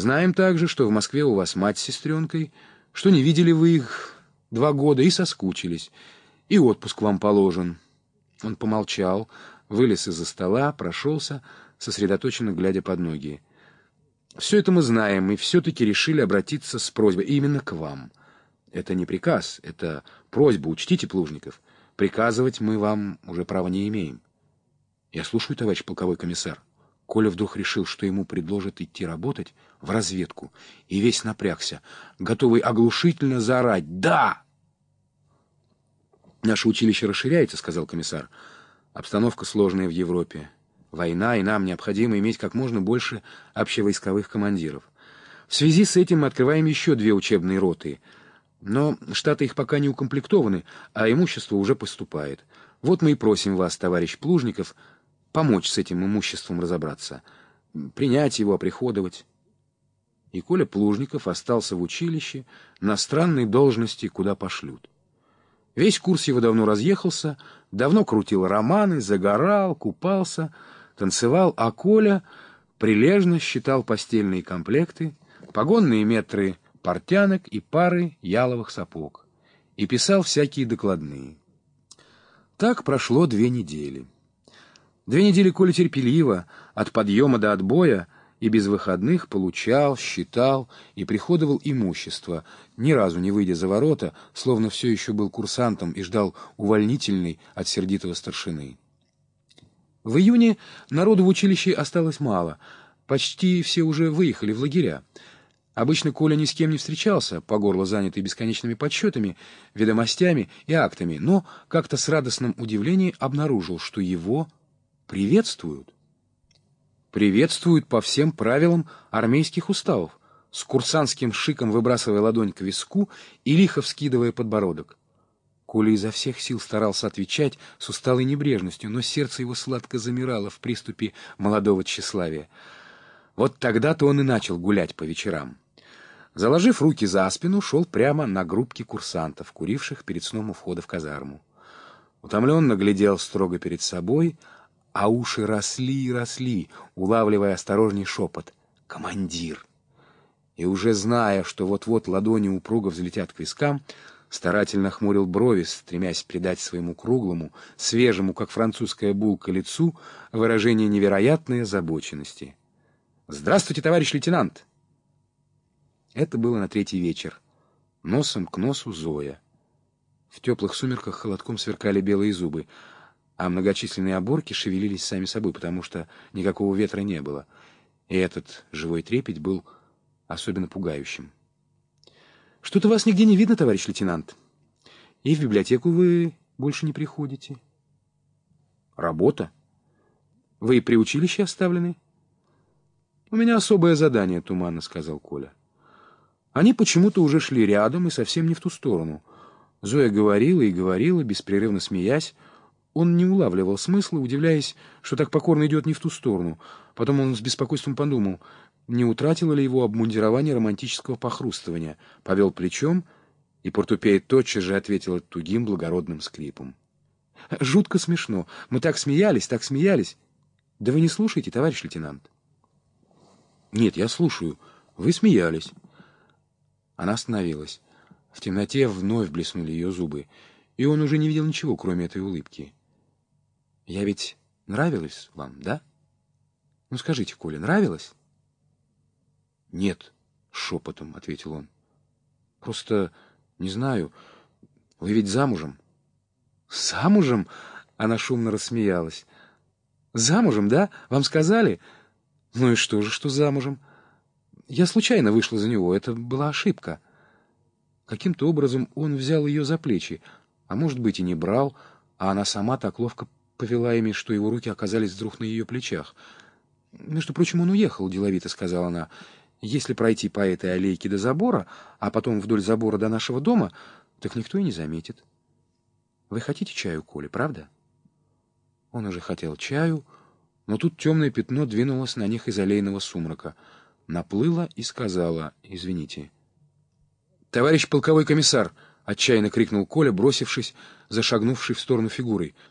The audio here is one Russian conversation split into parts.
Знаем также, что в Москве у вас мать с сестренкой, что не видели вы их два года и соскучились, и отпуск вам положен». Он помолчал, вылез из-за стола, прошелся, сосредоточенно глядя под ноги. «Все это мы знаем, и все-таки решили обратиться с просьбой именно к вам. Это не приказ, это просьба, учтите, Плужников. Приказывать мы вам уже права не имеем». «Я слушаю, товарищ полковой комиссар». Коля вдруг решил, что ему предложат идти работать в разведку, и весь напрягся, готовый оглушительно заорать «Да!». «Наше училище расширяется», — сказал комиссар. «Обстановка сложная в Европе. Война, и нам необходимо иметь как можно больше общевойсковых командиров. В связи с этим мы открываем еще две учебные роты. Но штаты их пока не укомплектованы, а имущество уже поступает. Вот мы и просим вас, товарищ Плужников, помочь с этим имуществом разобраться, принять его, оприходовать». И Коля Плужников остался в училище на странной должности, куда пошлют. Весь курс его давно разъехался, давно крутил романы, загорал, купался, танцевал, а Коля прилежно считал постельные комплекты, погонные метры портянок и пары яловых сапог и писал всякие докладные. Так прошло две недели. Две недели Коля терпеливо, от подъема до отбоя, и без выходных получал, считал и приходовал имущество, ни разу не выйдя за ворота, словно все еще был курсантом и ждал увольнительный от сердитого старшины. В июне народу в училище осталось мало, почти все уже выехали в лагеря. Обычно Коля ни с кем не встречался, по горло занятый бесконечными подсчетами, ведомостями и актами, но как-то с радостным удивлением обнаружил, что его приветствуют приветствуют по всем правилам армейских уставов, с курсантским шиком выбрасывая ладонь к виску и лихо вскидывая подбородок. Коля изо всех сил старался отвечать с усталой небрежностью, но сердце его сладко замирало в приступе молодого тщеславия. Вот тогда-то он и начал гулять по вечерам. Заложив руки за спину, шел прямо на группки курсантов, куривших перед сном у входа в казарму. Утомленно глядел строго перед собой — а уши росли и росли, улавливая осторожный шепот «Командир!». И уже зная, что вот-вот ладони упруго взлетят к вискам, старательно хмурил брови, стремясь придать своему круглому, свежему, как французская булка, лицу выражение невероятной озабоченности. «Здравствуйте, товарищ лейтенант!» Это было на третий вечер. Носом к носу Зоя. В теплых сумерках холодком сверкали белые зубы — а многочисленные оборки шевелились сами собой, потому что никакого ветра не было. И этот живой трепет был особенно пугающим. «Что-то вас нигде не видно, товарищ лейтенант. И в библиотеку вы больше не приходите». «Работа? Вы и при училище оставлены?» «У меня особое задание», — туманно сказал Коля. Они почему-то уже шли рядом и совсем не в ту сторону. Зоя говорила и говорила, беспрерывно смеясь, он не улавливал смысла, удивляясь, что так покорно идет не в ту сторону. Потом он с беспокойством подумал, не утратило ли его обмундирование романтического похрустывания, повел плечом, и портупея тотчас же ответил тугим благородным скрипом. «Жутко смешно. Мы так смеялись, так смеялись. Да вы не слушаете, товарищ лейтенант?» «Нет, я слушаю. Вы смеялись». Она остановилась. В темноте вновь блеснули ее зубы, и он уже не видел ничего, кроме этой улыбки. Я ведь нравилась вам, да? Ну скажите, Коля, нравилась? Нет, шепотом ответил он. Просто не знаю. Вы ведь замужем? Замужем? Она шумно рассмеялась. Замужем, да? Вам сказали? Ну и что же, что замужем? Я случайно вышла за него, это была ошибка. Каким-то образом он взял ее за плечи, а может быть и не брал, а она сама так ловко повела ими, что его руки оказались вдруг на ее плечах. «Между прочим, он уехал», — деловито сказала она. «Если пройти по этой аллейке до забора, а потом вдоль забора до нашего дома, так никто и не заметит. Вы хотите чаю, Коля, правда?» Он уже хотел чаю, но тут темное пятно двинулось на них из аллейного сумрака, наплыло и сказала «Извините». «Товарищ полковой комиссар!» — отчаянно крикнул Коля, бросившись, зашагнувший в сторону фигурой —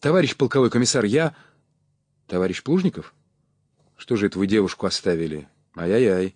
«Товарищ полковой комиссар, я...» «Товарищ Плужников? Что же это вы девушку оставили? Ай-яй-яй!»